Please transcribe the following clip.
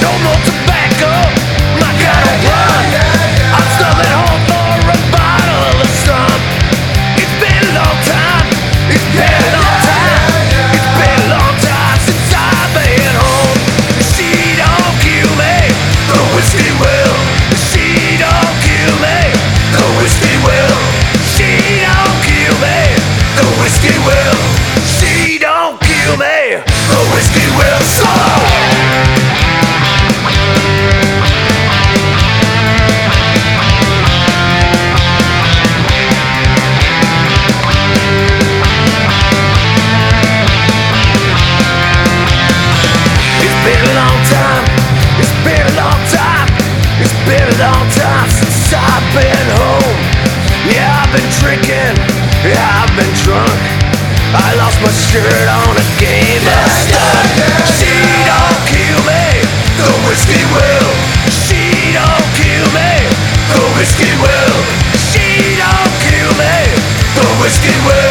don't know I've been drunk. I lost my shirt on a game last night She don't kill me, the whiskey will. She don't kill me, the whiskey will. She don't kill me, the whiskey will.